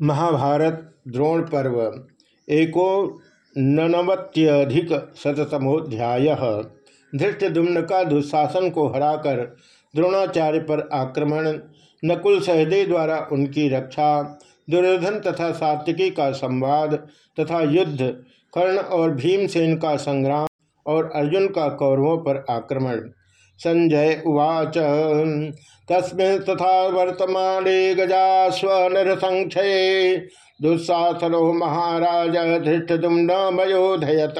महाभारत द्रोण पर्व एको ननवत्यधिक शतमोध्याय धृष्टदुम्न का दुशासन को हराकर द्रोणाचार्य पर आक्रमण, नकुल सहदेव द्वारा उनकी रक्षा, दुर्योधन तथा सात्विकी का संवाद तथा युद्ध, कर्ण और भीमसेन का संग्राम और अर्जुन का कौरवों पर आक्रमण। संजय उवाच। तस्में तथा वर्तमान गजा स्वर संक्षय दुस्साहसनो महाराज धृष्टुम्न मयोधयत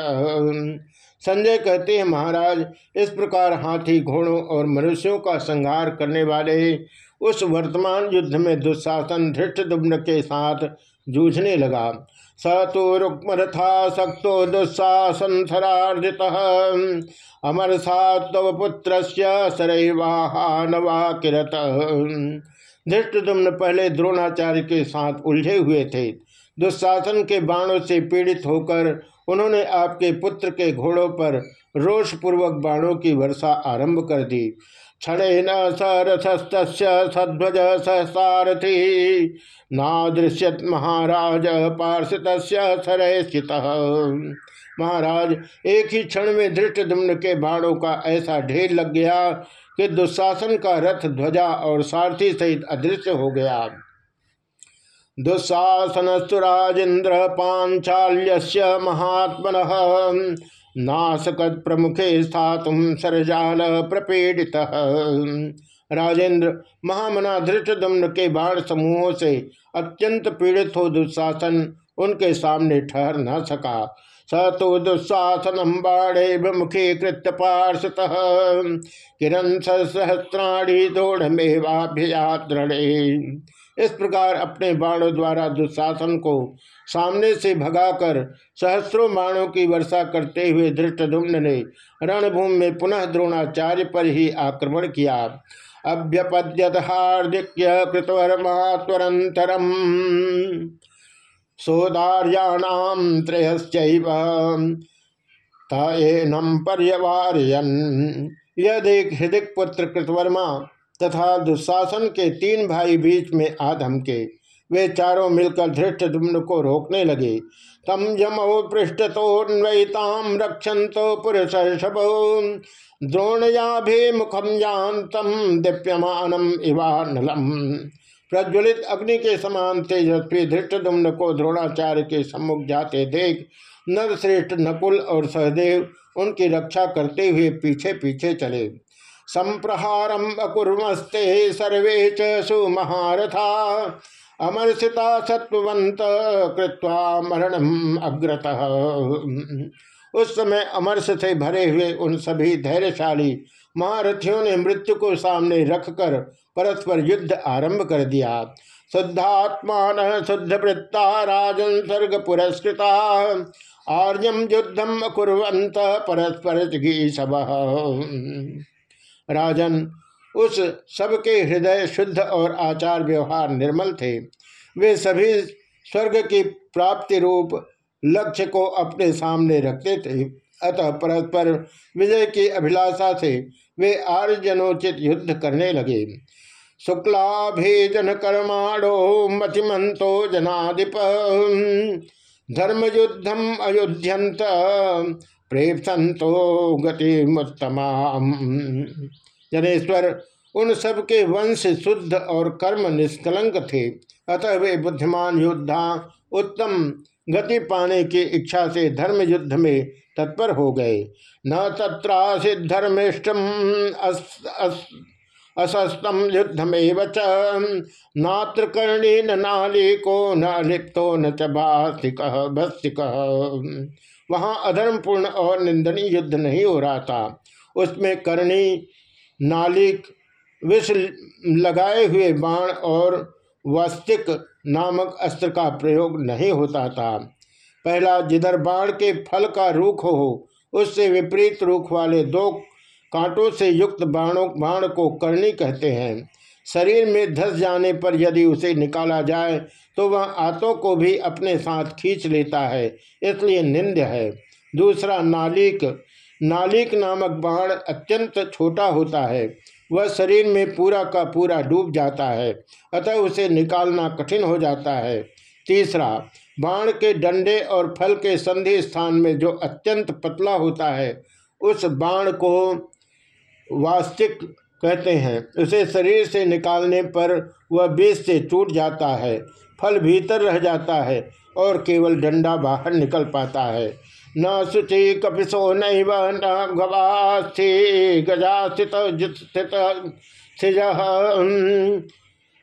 संजय कहते हैं, महाराज, इस प्रकार हाथी, घोड़ों और मनुष्यों का संहार करने वाले उस वर्तमान युद्ध में दुस्शासन धृष्टुम्न के साथ जूझने लगा। स तो रुक्मरथा दुस्साहसन सरार्जित अमर सा तव पुत्र सरवाहानवा किरत। पहले द्रोणाचार्य के साथ उलझे हुए थे। दुशासन के बाणों से पीड़ित होकर उन्होंने आपके पुत्र के घोड़ों पर रोषपूर्वक बाणों की वर्षा आरंभ कर दी। क्षण सरथस्त सध्वज सहसारथी। नादृश्यत महाराज पार्षित सरयस्थित महाराज, एक ही क्षण में धृष्ट दुम्न के बाणों का ऐसा ढेर लग गया कि दुशासन का रथ ध्वजा और सारथी सहित अदृश्य हो गया। दुशासनस्तु राजेन्द्र पांचाल्य महात्मन। नासकत प्रमुखे स्थातुम सरजाल प्रपीड़ित। राजेंद्र महामना धृष्टदम्न के बाण समूहों से अत्यंत पीड़ित हो दुशासन उनके सामने ठहर न सका। स तो दुस्साहसनम बाणे मुखे कृत्य पार्षत किरण सहस्राणी दौड़मेवाभ्याद्रणे इस प्रकार अपने बाणों द्वारा दुशासन को सामने से भगाकर सहस्रों बाणों की वर्षा करते हुए धृष्टधुम्न ने रणभूमि में पुनः द्रोणाचार्य पर ही आक्रमण किया। अभ्यपद्यत हार्दिक्य कृतवर्मात्वरंतरम सोदार्याणाम त्रयश्चैव। पर्यवारयन यह देख हृदय पुत्र कृतवर्मा तथा दुशासन के तीन भाई बीच में आधम के वे चारों मिलकर धृष्ट दुम्न को रोकने लगे। तम जमो पृष्ठतोन्वयताम रक्षंतो पुरुष द्रोणया भी मुखम जानतम दीप्यमानम इवानलम प्रज्वलित अग्नि के समान तेजस्वी धृष्टदुम्न को द्रोणाचार्य के सम्मुख जाते देख नरश्रेष्ठ नकुल और सहदेव उनकी रक्षा करते हुए पीछे पीछे चले। संप्रहारम अकुर्मस्ते सर्वे च सुमहारथा। अमर्षिता सत्वंत कृत्वा मरणम अग्रत। उस समय अमरस से भरे हुए उन सभी धैर्यशाली महारथियों ने मृत्यु को सामने रखकर परस्पर युद्ध आरंभ कर दिया। शुद्धात्मान शुद्ध वृत्ता राजन सर्ग पुरस्कृता। आर्यम युद्धम अकुर्वंत परस्पर सब। राजन। उस सबके हृदय शुद्ध और आचार व्यवहार निर्मल थे। वे सभी स्वर्ग की प्राप्ति रूप लक्ष्य को अपने सामने रखते थे। अतः परस्पर विजय की अभिलाषा से वे आर्यजनोचित युद्ध करने लगे। शुक्लाभिजन कर्माणो मतिमंतो जनाधिप। धर्म युद्धम अयोध्यंत प्रेपसंतो गति जनेश्वर उन सब के वंश शुद्ध और कर्म निष्कलंक थे। अतः वे बुद्धिमान योद्धा, उत्तम गति पाने की इच्छा से धर्म युद्ध में तत्पर हो गए। न तत्रासित धर्मिष्टम असस्तम युद्धमेव च। नात्र कर्णी न नाली को न लिप्तो न च भस्तिक। वहाँ अधर्मपूर्ण और निंदनीय युद्ध नहीं हो रहा था। उसमें करणी, नालिक, विष लगाए हुए बाण और वस्तिक नामक अस्त्र का प्रयोग नहीं होता था। पहला जिधर बाण के फल का रूख हो, उससे विपरीत रूख वाले दो कांटों से युक्त बाणों, बाण को करनी कहते हैं। शरीर में धस जाने पर यदि उसे निकाला जाए तो वह आतों को भी अपने साथ खींच लेता है, इसलिए निंद है। दूसरा, नालिक। नालिक नामक बाण अत्यंत छोटा होता है। वह शरीर में पूरा का पूरा डूब जाता है, अतः उसे निकालना कठिन हो जाता है। तीसरा, बाण के डंडे और फल के संधि स्थान में जो अत्यंत पतला होता है, उस बाण को वास्तिक कहते हैं। उसे शरीर से निकालने पर वह बीज से टूट जाता है। फल भीतर रह जाता है और केवल डंडा बाहर निकल पाता है। न शुचि कपिशो नैव न गवास्थि गजा स्थित स्थित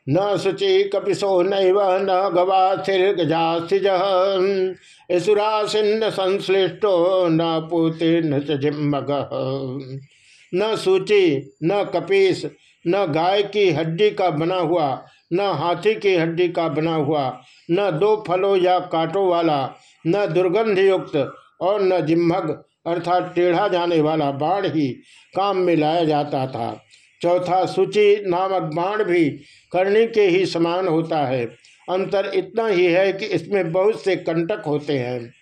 न शुचि कपिशो नैव न गवास्थिर्गजास्थिज इसुरासिन्न संश्लिष्टो, न पुतिर्न जिम्मग। न सूची, न कपीस, न गाय की हड्डी का बना हुआ न हाथी की हड्डी का बना हुआ, न दो फलों या कांटों वाला, न दुर्गंध युक्त और न जिम्भग अर्थात टेढ़ा जाने वाला बाण ही काम में लाया जाता था। चौथा सूची नामक बाण भी करने के ही समान होता है। अंतर इतना ही है कि इसमें बहुत से कंटक होते हैं।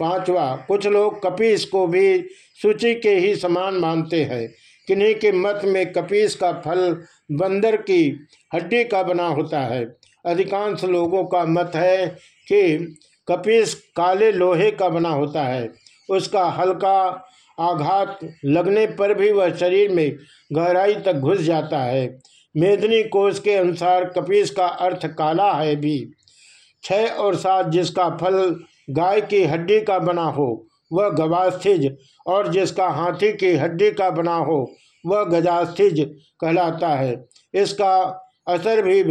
पांचवा, कुछ लोग कपीस को भी सूची के ही समान मानते हैं। किन्हीं के मत में कपीस का फल बंदर की हड्डी का बना होता है। अधिकांश लोगों का मत है कि कपीस काले लोहे का बना होता है। उसका हल्का आघात लगने पर भी वह शरीर में गहराई तक घुस जाता है। मेदनी कोष के अनुसार कपीस का अर्थ काला है भी। छः और सात जिसका फल गाय की हड्डी का बना हो वह गवास्थिज, और जिसका हाथी की हड्डी का बना हो, वह गजास्थिज कहलाता है। इसका असर भी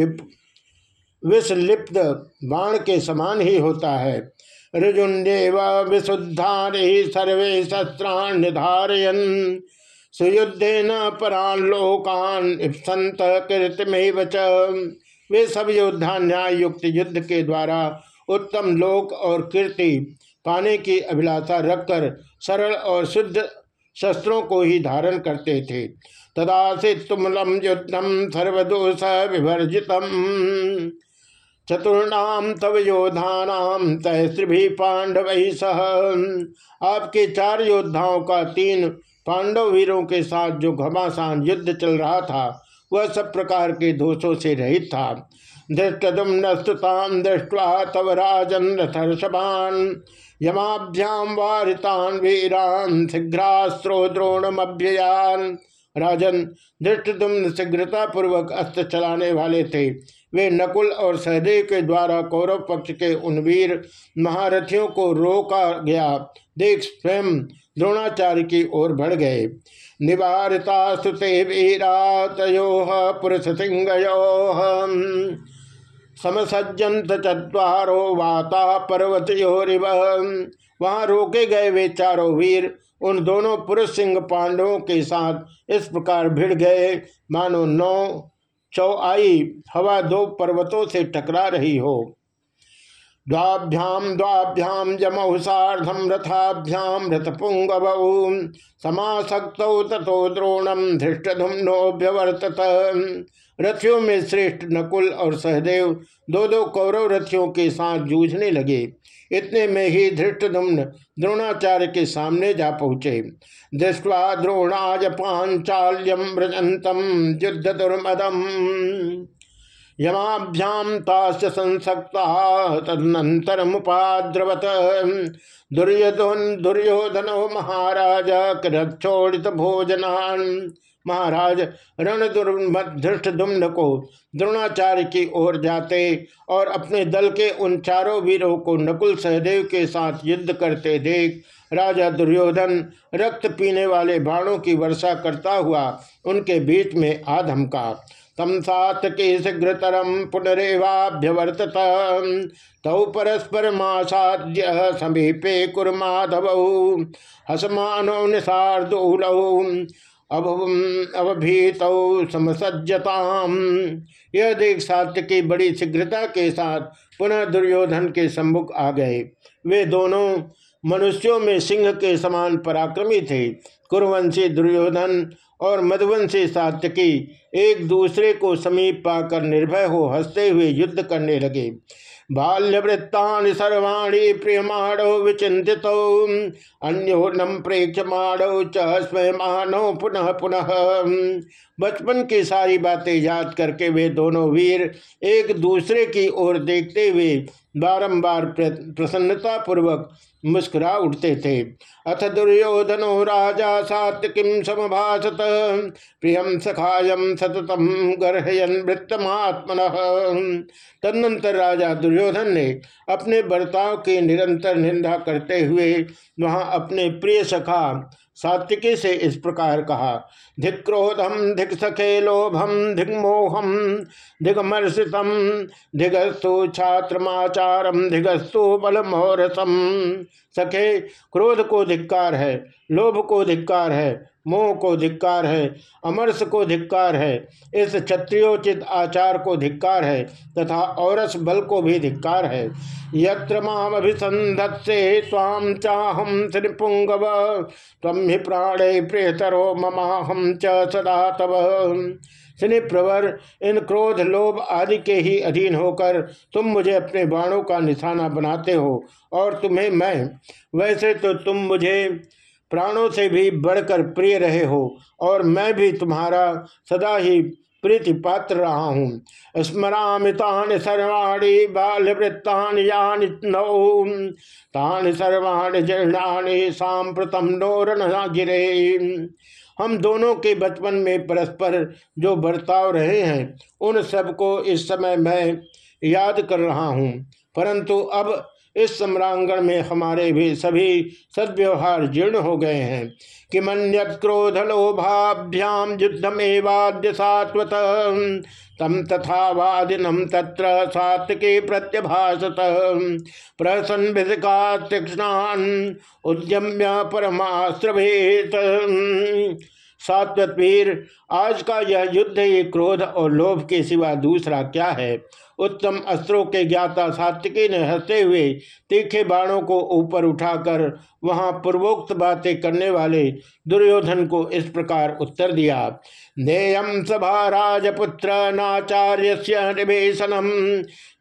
विषलिप्त बाण के समान ही होता है। ऋजुंडेव विशुद्धारे सर्वे शस्त्रान निधारयन सुयुद्धेन परान लोकान इप्संत कृतमेव वे सब योद्धा न्याय युक्त युद्ध के द्वारा उत्तम लोक और कीर्ति पाने की अभिलाषा रखकर सरल और शुद्ध शस्त्रों को ही धारण करते थे। तदा से तुमलम युद्धम सर्वदोष विभर्जितम। चतुर्णाम तव योधानाम तहस्त्री पांडव ही सह। आपके चार योद्धाओं का तीन पांडव वीरों के साथ जो घमासान युद्ध चल रहा था वह सब प्रकार के दोषों से रहित था। धृष्टुम नस्तुताम दृष्टवा तव राजन रथर्षभान। यमाभ्याम वारितान वीरान शीघ्रास्त्रो द्रोणमभ्ययान। राजन धृष्टुम शीघ्रता पूर्वक अस्त्र चलाने वाले थे। वे नकुल और सहदेव के द्वारा कौरव पक्ष के उन वीर महारथियों को रोका गया। देख स्वयं द्रोणाचार्य की ओर बढ़ गए। निवारिता सुते वीरा तयो पुरुष सिंह समसज्जंत चतवारो वाता पर्वतयोरिव। वहाँ रोके गए वे चारों वीर, उन दोनों पुरुष सिंह पांडवों के साथ इस प्रकार भिड़ गए। मानो नौ चौ आई हवा दो पर्वतों से टकरा रही हो। द्वाभ्याम द्वाभ्याम जमौ साधम रथाभ्याम रथपुंगव समासक्त तथो द्रोणम धृष्टधुम्नोभ्यवर्तत रथियों में श्रेष्ठ नकुल और सहदेव दो दो कौरव रथियों के साथ जूझने लगे। इतने में ही धृष्टधुम्न द्रोणाचार्य के सामने जा पहुँचे। दृष्टवा द्रोणाज पांचाल्यम व्रजंतम युद्ध दुर्मदम यमाभ्याम ताश्च संसक्ता तदनंतर मुद्रवत दुर्योधन दुर्योधनो महाराज कृक्षोड़ित भोजनान महाराज रण धृष्ट दुम्न को द्रोणाचार्य की ओर जाते और अपने दल के उन चारों वीरों को नकुल सहदेव के साथ युद्ध करते देख, राजा दुर्योधन रक्त पीने वाले बाणों की वर्षा करता हुआ उनके बीच में आधमका तम सात के शीघ्रतरम पुनरेवाभ्यवर्तत। तौ परस्पर मासाद्य समीपे कुरमाधव, हसमानो निषार्दूलौ अवभीत समसज्जताम। यह देख सात्य की बड़ी शीघ्रता के साथ पुनः दुर्योधन के सम्मुख आ गए। वे दोनों मनुष्यों में सिंह के समान पराक्रमी थे। कुरवंशी दुर्योधन और मधुवंशी सात्यकी एक दूसरे को समीप पाकर निर्भय हो हँसते हुए युद्ध करने लगे। बाल्यवृत्ता सर्वाणी प्रियमाणो विचिंतित प्रेक्ष प्रेक्षमाणो च स्वयमानो पुनः पुनः। बचपन की सारी बातें याद करके वे दोनों वीर एक दूसरे की ओर देखते हुए बारंबार प्रसन्नता पूर्वक मुस्कुरा उठते थे। अथ दुर्योधनो राजा सात्विकीम समभाषत प्रियम सखायम सततम गर्हयन वृत्तमात्मन। तदनंतर राजा दुर्योधन ने अपने बर्ताव की निरंतर निंदा करते हुए वहाँ अपने प्रिय सखा सात्विकी से इस प्रकार कहा धिक्रोधम धिक सखे लोभम धिग्मोहम धिगमर्षितम धिगस्तु छात्रमाचारम धिगस्तु बलमोरसम सखे, क्रोध को धिक्कार है, लोभ को धिक्कार है, मोह को धिक्कार है, अमरस को धिक्कार है, इस क्षत्रियोचित आचार को धिक्कार है, तथा औरस बल को भी धिक्कार है। यत्र मामभिसंधत्से स्वाम चाहम श्रीपुंगव तम ही प्राणे प्रियतरो ममाहम च सदा तव। शनि प्रवर, इन क्रोध, लोभ आदि के ही अधीन होकर तुम मुझे अपने बाणों का निशाना बनाते हो और तुम्हें मैं, वैसे तो तुम मुझे प्राणों से भी बढ़कर प्रिय रहे हो और मैं भी तुम्हारा सदा ही प्रीति पात्र रहा हूँ। स्मरामितान सर्वाणी बाल वृत्तान यान नौ। तान सर्वाणी जीर्णानि सांप्रतम नोरण गिरे। हम दोनों के बचपन में परस्पर जो बर्ताव रहे हैं, उन सबको इस समय मैं याद कर रहा हूँ। परंतु अब इस सम्रांगण में हमारे भी सभी सद्व्यवहार जीर्ण हो गए हैं कि मन क्रोध लोभाभ्याम युद्धमेवाद्य सात्वत तम तथा वादिनम तत्र सात्विके प्रत्यभाषत प्रसन्न विधिका तीक्षणान उद्यम्य परमाश्रभेत। सात्वत आज का यह युद्ध, ये क्रोध और लोभ के सिवा दूसरा क्या है? उत्तम अस्त्रों के ज्ञाता सात्विकी ने हँसते हुए तीखे बाणों को ऊपर उठाकर वहाँ पूर्वोक्त बातें करने वाले दुर्योधन को इस प्रकार उत्तर दिया नेयम सभा राजपुत्र नाचार्य निवेशनम,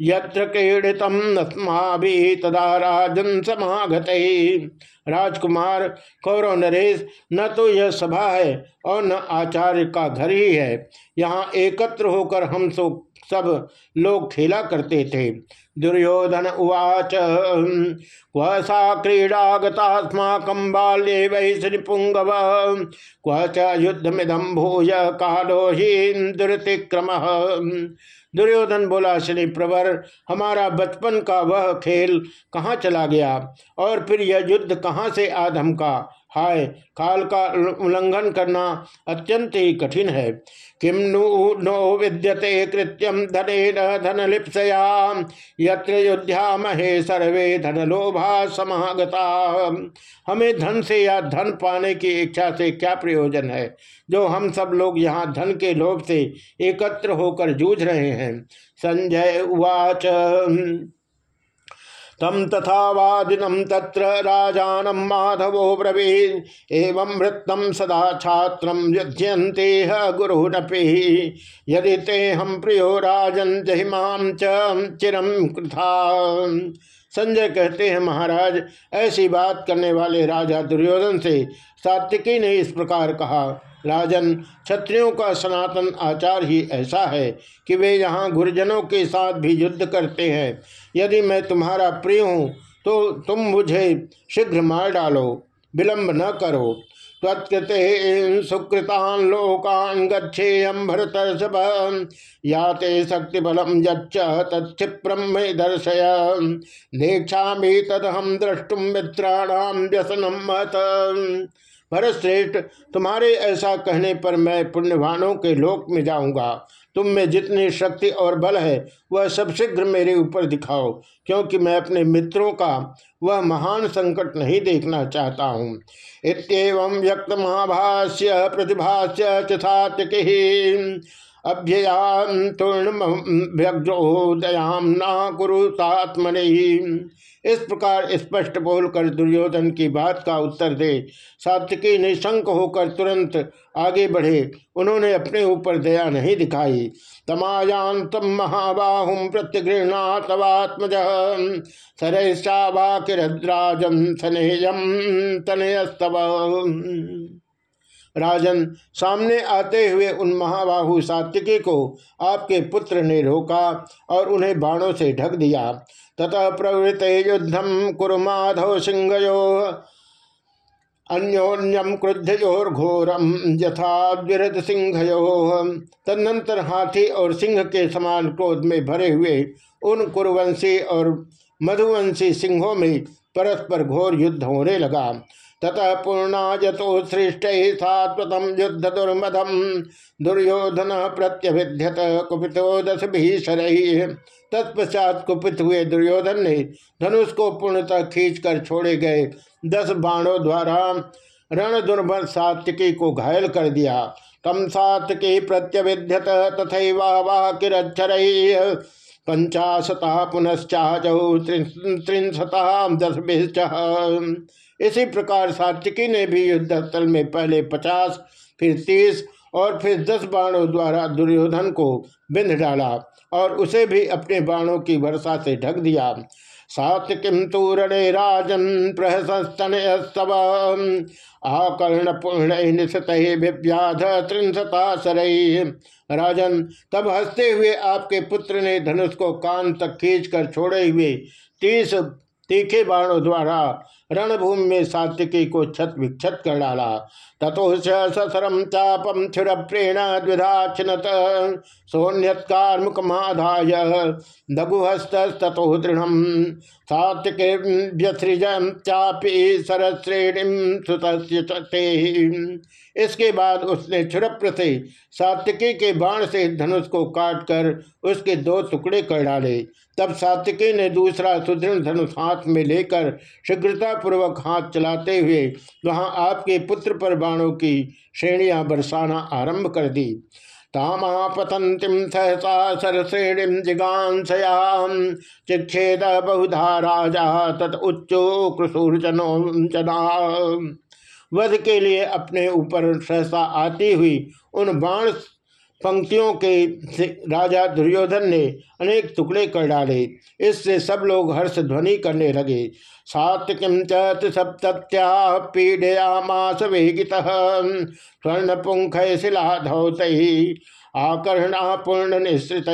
यत्र क्रीडितम तदा राजन समागत। राजकुमार कौरव नरेश, न तो यह सभा है और न आचार्य का घर ही है। यहाँ एकत्र होकर हम सो सब लोग खेला करते थे। दुर्योधन उवाच क्व सा क्रीडा गतास्माक बाल्ये वै श्रीपुंगव? क्व च युद्धमिदम भूय कालो ही दुर्योधन बोला, श्री प्रवर, हमारा बचपन का वह खेल कहाँ चला गया? और फिर यह युद्ध कहाँ से आधम का? हाय, काल का उल्लंघन करना अत्यंत ही कठिन है। किम नु, नो विद्यते कृत्यम धने न धन लिप्सया यत्र युद्ध्या महे सर्वे धन लोभा समागता। हमें धन से या धन पाने की इच्छा से क्या प्रयोजन है? जो हम सब लोग यहाँ धन के लोभ से एकत्र होकर जूझ रहे हैं। संजय उवाच। तम तथा वादिनम तत्र राजानम माधवो ब्रवीद एवं वृत्तम सदा छात्र युध्यंते गुरुरपि यदि ते हम प्रियो राजन जहिमाम चिरम कृथा संजय कहते हैं, महाराज, ऐसी बात करने वाले राजा दुर्योधन से सात्विकी ने इस प्रकार कहा, राजन, क्षत्रियों का सनातन आचार ही ऐसा है कि वे यहाँ गुरुजनों के साथ भी युद्ध करते हैं। यदि मैं तुम्हारा प्रिय हूँ तो तुम मुझे शीघ्र मार डालो, विलंब न करो। तत्कृते सुकृतान लोकान गच्छेयम भरतर्षभ, याते शक्ति बलम यच्च तत्प्र मे दर्शय। नेक्षा तदहम द्रष्टुम मित्राणाम व्यसनम मत। भरत श्रेष्ठ तुम्हारे ऐसा कहने पर मैं पुण्यवानों के लोक में जाऊँगा। तुम में जितनी शक्ति और बल है, वह सब शीघ्र मेरे ऊपर दिखाओ, क्योंकि मैं अपने मित्रों का वह महान संकट नहीं देखना चाहता हूँ। इतम व्यक्त महाभाष्य प्रतिभाष्य चथात्य अभ्ययाम तूर्णव्यग्रोदयाम ना कुरुतात्मने इस प्रकार स्पष्ट बोलकर दुर्योधन की बात का उत्तर दे। सात्विकी निशंक होकर तुरंत आगे बढ़े। उन्होंने अपने ऊपर दया नहीं दिखाई। तमायांतम महाबाहुम प्रत्यगृहणा तवात्मज सरैश्चावाकिरद्राजम सनेयम तनयस्तव। राजन, सामने आते हुए उन महाबाहु सात्विकी को आपके पुत्र ने रोका और उन्हें बाणों से ढक दिया। ततः प्रवृत युद्धम कुरुमाधव सिंहयो अन्योन्यम क्रुद्धयोर्घोरम यथा विरद सिंहयो। तदनंतर हाथी और सिंह के समान क्रोध में भरे हुए उन कुरुवंशी और मधुवंशी सिंहों में परस्पर घोर युद्ध होने लगा। ततः पूर्णाजतो सृष्ट सात्वतम युद्ध दुर्मदम दुर्योधन प्रत्यभिध्यत कुपितो दस भीषर तत्पश्चात कुपित हुए दुर्योधन ने धनुष को पूर्णतः खींचकर छोड़े गए। दस बाणों द्वारा रण दुर्मद सात्विकी को घायल कर दिया। तम सात्विकी प्रत्यभिध्यत तथा किरक्षर पंचाशता पुनश्चाचौ त्रिशता दस इसी प्रकार सात्विकी ने भी युद्ध स्थल में पहले पचास, फिर तीस और फिर दस बाणों द्वारा दुर्योधन को बिंध डाला और उसे भी अपने बाणों की वर्षा से ढक दिया। सात्विकीम तूरणे राजन प्रहसन स्तव। आकर्ण पूर्ण निशत विव्याध त्रिशता सरई राजन, तब हँसते हुए आपके पुत्र ने धनुष को कान तक खींच कर छोड़े हुए तीस तीखे बाणों द्वारा रणभूमि में सात्विकी को छत विक्षत कर डाला। तथो ससरम चापम क्षुर प्रेण द्विधाचिनत सोन्यत्कारमुखमाधाय दगुहस्त तथो दृढ़ सात्विके व्यसृज चापी सरश्रेणी सुत इसके बाद उसने क्षुरप्र से सात्विकी के बाण से धनुष को काटकर उसके दो टुकड़े कर डाले। तब सात्विकी ने दूसरा सुदृढ़ धनुष हाथ में लेकर शीघ्रतापूर्वक हाथ चलाते हुए वहाँ आपके पुत्र पर बाणों की श्रेणियाँ बरसाना आरंभ कर दी। तामापतंतिम सहसा सरश्रेणी जिगांसयाम चिक्षेद बहुधा राजा तत उच्चो कृसूर्जनो वध के लिए अपने ऊपर सहसा आती हुई उन बाण पंक्तियों के राजा दुर्योधन ने अनेक टुकड़े कर डाले। इससे सब लोग हर्ष ध्वनि करने लगे। सात्विकीम चप्त्या पीडयामास वेगित स्वर्ण पुंख शिला धौत आकर्णा पूर्ण निश्रित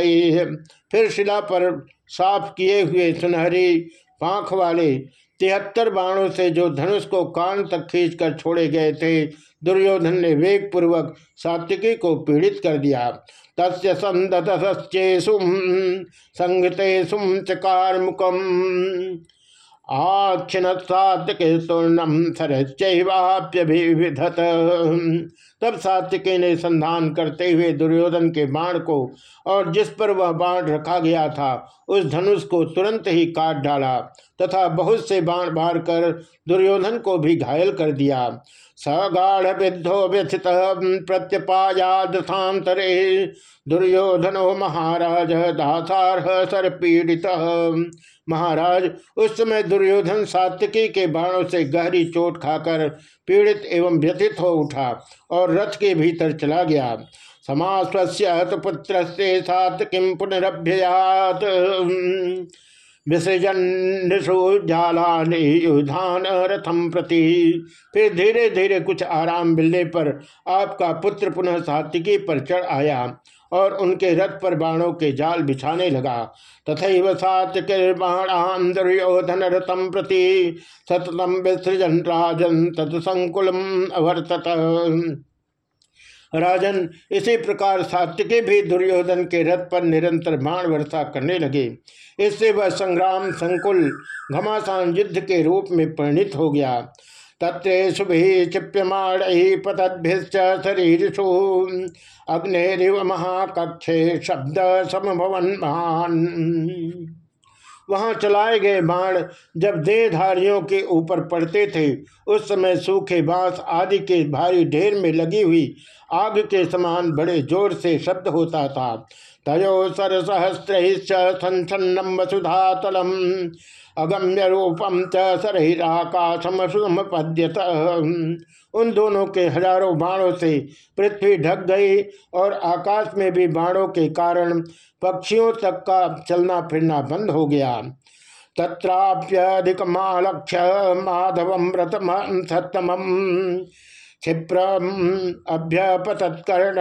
फिर शिला पर साफ़ किए हुए सुनहरी पाख वाले तिहत्तर बाणों से जो धनुष को कान तक खींचकर छोड़े गए थे दुर्योधन ने वेग पूर्वक सात्विकी को पीड़ित कर दिया। तस्य चकार मुकम आक्षण तब सात्विकी ने संधान करते हुए दुर्योधन के बाण को और जिस पर वह बाण रखा गया था, उस धनुष को तुरंत ही काट डाला तथा बहुत से बाण बार कर दुर्योधन को भी घायल कर दिया। सगाढ़ विद्धो व्यथित प्रत्यपायादथातरे दुर्योधनो महाराज दासारह सर पीड़ित महाराज, उस समय दुर्योधन सात्विकी के बाणों से गहरी चोट खाकर पीड़ित एवं व्यथित हो उठा और रथ के भीतर चला गया। समास्वस्य पुत्र से सात्विकीम पुनरभ्ययात। विसृजन रथम प्रति। फिर धीरे धीरे कुछ आराम मिलने पर आपका पुत्र पुनः सात्विकी पर चढ़ आया और उनके रथ पर बाणों के जाल बिछाने लगा। तथा सात्विकीर्बाणाम दुर्योधन रथम प्रति सततम विसृजन राजन तत्संकुलम अवर्तत। राजन इसी प्रकार सात्विकी भी दुर्योधन के रथ पर निरंतर बाण वर्षा करने लगे। इससे वह संग्राम संकुल घमासान युद्ध के रूप में परिणित हो गया। तत्रेशु क्षिप्यमाण पतद्भिश्च शरीरसु अग्निरिव महाकक्षे शब्द समभवन महान। वहाँ चलाए गए बाण जब देहधारियों के ऊपर पड़ते थे, उस समय सूखे बाँस आदि के भारी ढेर में लगी हुई आग के समान बड़े ज़ोर से शब्द होता था। तयो सर सहस्रम वसुधातलम। अगम्य रूपम च सरहिराकाशम पद्यत उन दोनों के हज़ारों बाणों से पृथ्वी ढक गई और आकाश में भी बाणों के कारण पक्षियों तक का चलना फिरना बंद हो गया। तत्राप्यधिकमालक्ष्य माधव व्रतम सत्तम क्षिप्रम अभ्यपतत्कर्ण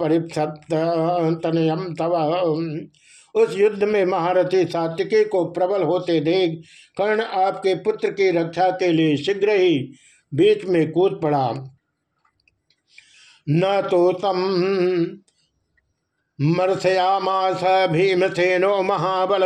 परिपतनयम तव। उस युद्ध में महारथी सात्विकी को प्रबल होते देख कर्ण आपके पुत्र की रक्षा के लिए शीघ्र ही बीच में कूद पड़ा। न तो तम मर्सयामास भीमसेनो महाबल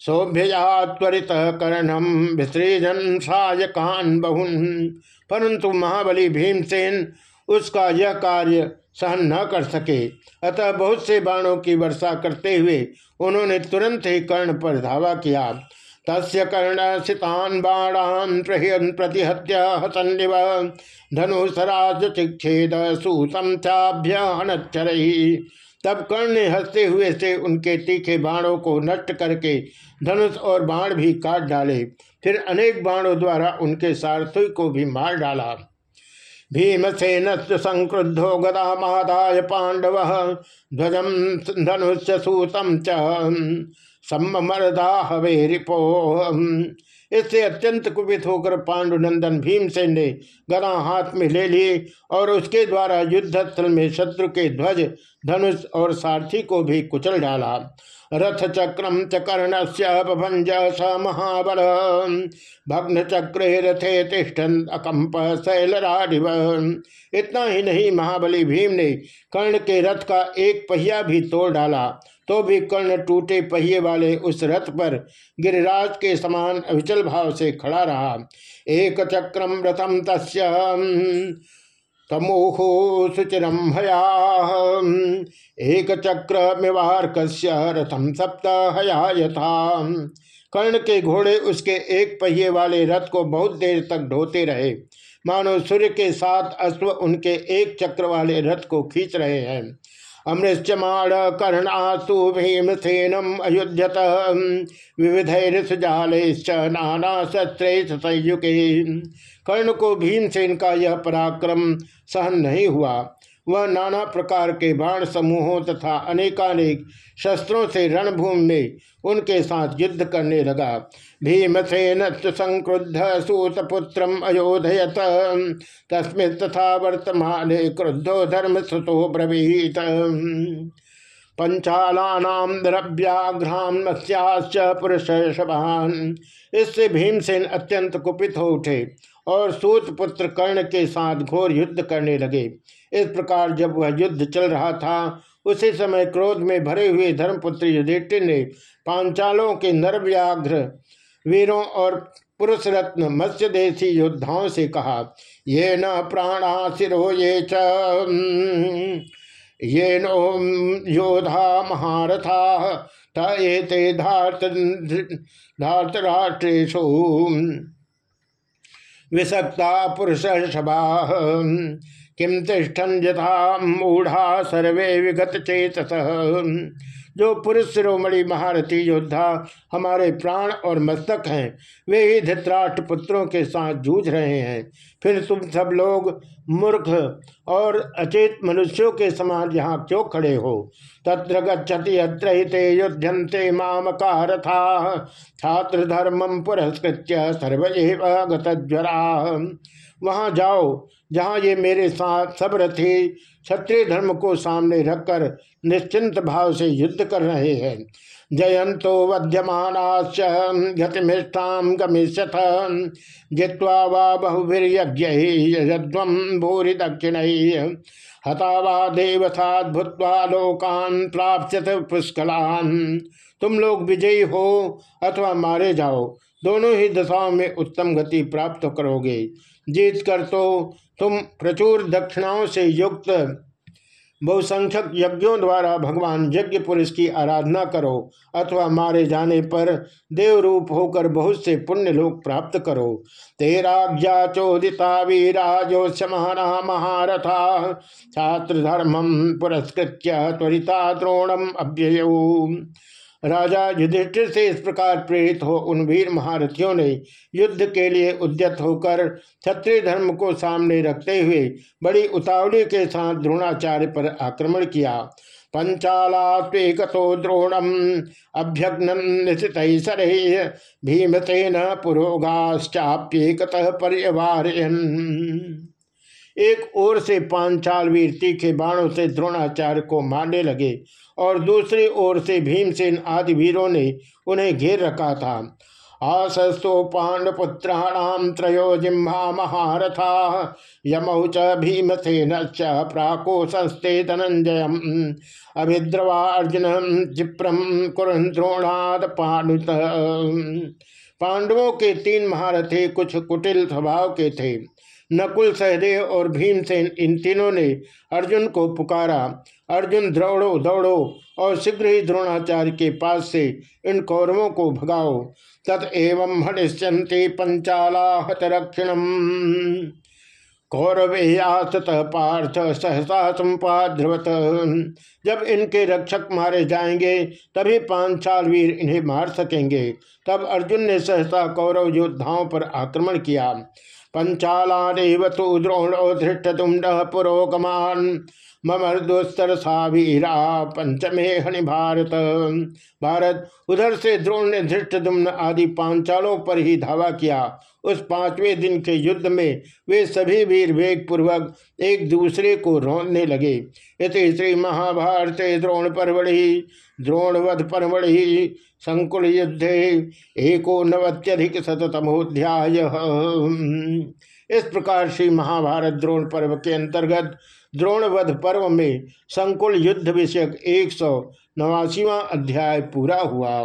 सौभ्यया त्वरित कर्णम विसृजन सायकान बहुन परंतु महाबली भीमसेन उसका यह कार्य सहन न कर सके। अतः बहुत से बाणों की वर्षा करते हुए उन्होंने तुरंत ही कर्ण पर धावा किया। तस्य कर्ण सितान बाणान प्रहन प्रतिहत्य हसन्निव। धनुषराज चिक्षेद सूतम चाभ्यहनचर तब कर्ण ने हँसते हुए से उनके तीखे बाणों को नष्ट करके धनुष और बाण भी काट डाले। फिर अनेक बाणों द्वारा उनके सारथी को भी मार डाला। भीमसेन संक्रुद्धो गदा मादाय पांडव ध्वजम धनुष सूतम च सम्मरदा हवे रिपो इससे अत्यंत कुपित होकर पांडुनंदन भीमसेन ने गदा हाथ में ले लिए और उसके द्वारा युद्ध स्थल में शत्रु के ध्वज, धनुष और सारथी को भी कुचल डाला। रथ चक्रम च कर्ण से स महाबल। भग्न चक्र रथे तिष्ठन अकंप शैलराडिव। इतना ही नहीं महाबली भीम ने कर्ण के रथ का एक पहिया भी तोड़ डाला तो भी कर्ण टूटे पहिए वाले उस रथ पर गिरिराज के समान अविचल भाव से खड़ा रहा। एक चक्रम रथम तस्य तमोहो सुचिरम हया एक चक्र मिवार्क रथम सप्त हया यथा कर्ण के घोड़े उसके एक पहिए वाले रथ को बहुत देर तक ढोते रहे। मानो सूर्य के साथ अश्व उनके एक चक्र वाले रथ को खींच रहे हैं। अमृत्यमाण कर्णासु भीमसेनम अयुध्यत। विविधैरसजालैश्च नाना शस्त्र संयुगे। कर्ण को भीमसेन का यह पराक्रम सहन नहीं हुआ। वह नाना प्रकार के बाण समूहों तथा अनेकानेक शस्त्रों से रणभूमि में उनके साथ युद्ध करने लगा। भीमसेन संक्रुद्ध सूतपुत्र अयोधयत। तस्मिन तथा वर्तमान क्रुद्धो धर्म सुतो ब्रवीत। पंचालानाम द्रव्याघ्राम मत्स्याश्च पुरुष इससे भीमसेन अत्यंत कुपित हो उठे और सूत पुत्र कर्ण के साथ घोर युद्ध करने लगे। इस प्रकार जब वह युद्ध चल रहा था, उसी समय क्रोध में भरे हुए धर्मपुत्र युधिष्ठिर ने पांचालों के नरव्याघ्र वीरों और पुरुष रत्न मत्स्य देशी योद्धाओं से कहा, ये न प्राणा सिरो ये च। ये नो योधा महारथा ते धार्त धार्तराष्ट्रेशु विषक्ता पुरुष सभा। किम तिष्ठन यथा मूढ़ा सर्वे विगत चेतस। जो पुरुष शिरोमणि महारथी योद्धा हमारे प्राण और मस्तक हैं, वे ही धृतराष्ट्र पुत्रों के साथ जूझ रहे हैं। फिर तुम सब लोग मूर्ख और अचेत मनुष्यों के समान यहाँ क्यों खड़े हो? तत्र गति अत्र हिते युद्धंते मामकारथा। छात्र धर्मम पुरस्कृत्य सर्वैव गतज्वरा। वहाँ जाओ, जहाँ ये मेरे साथ सब रथी क्षत्रिय धर्म को सामने रखकर निश्चिंत भाव से युद्ध कर रहे हैं। जयंतो वध्यमानाश्च गतिमिष्ठाम गमिष्यथ। जित्वा वा भूरि दक्षिण हता वा देवसाद भूतवा लोकान प्राप्त पुष्कलान। तुम लोग विजयी हो अथवा मारे जाओ, दोनों ही दशाओं में उत्तम गति प्राप्त करोगे। जीत कर तो तुम प्रचुर दक्षिणाओं से युक्त बहुसंख्यक यज्ञों द्वारा भगवान यज्ञ पुरुष की आराधना करो, अथवा मारे जाने पर देव रूप होकर बहुत से पुण्य लोक प्राप्त करो। तेराज्ञा चोदिता वीराजोत्समाना महारथा छात्र धर्मम पुरस्कृत त्वरिता द्रोणम अव्यय। राजा युधिष्ठिर से इस प्रकार प्रेरित हो उन वीर महारथियों ने युद्ध के लिए उद्यत होकर क्षत्रिय धर्म को सामने रखते हुए बड़ी उतावली के साथ द्रोणाचार्य पर आक्रमण किया। पंचालात्वेकतो द्रोणम अभ्यग्न निशित भीमसेन पुरोगाश्चाप्येक पर्यवार एक ओर से पांचाल वीर तीखे बाणों से द्रोणाचार्य को मारने लगे और दूसरी ओर से भीमसेन आदि वीरों ने उन्हें घेर रखा था। आसस्तो पांडपुत्राणाम त्रयो जिम्हा महारथा, यमौ च भीमसेन प्राको संस्ते धनंजय अभिद्रवा अर्जुन जिप्रम कुरन द्रोणाद पाणुत। पांडवों के तीन महारथी कुछ कुटिल स्वभाव के थे। नकुल सहदेव और भीमसेन इन तीनों ने अर्जुन को पुकारा। अर्जुन दौड़ो दौड़ो और शीघ्र ही द्रोणाचार्य के पास से इन कौरवों को भगाओ। तत्व हनिश्चंते पंचाला हतरक्षिणम कौरवेयास्तः पार्थ, सहसा संपाद्रवत। जब इनके रक्षक मारे जाएँगे, तभी पाँच वीर इन्हें मार सकेंगे। तब अर्जुन ने सहसा कौरव योद्धाओं पर आक्रमण किया। पंचालानेव तो द्रोणो धृष्टुंड पुरोगमान। ममर दोस्तर सावीरा पंचमे हनि भारत। भारत उधर से द्रोण ने धृष्टुम्न आदि पांचालों पर ही धावा किया। उस पाँचवें दिन के युद्ध में वे सभी वीर वेग पूर्वक एक दूसरे को रोनने लगे। इति श्री महाभारत द्रोण परवड़ी, द्रोणवध परवड़ी, संकुल युद्धे एको नवत्यधिक शतमोध्याय इस प्रकार श्री महाभारत द्रोण पर्व के अंतर्गत द्रोणवध पर्व में संकुल युद्ध विषयक एक सौ नवासीवा अध्याय पूरा हुआ।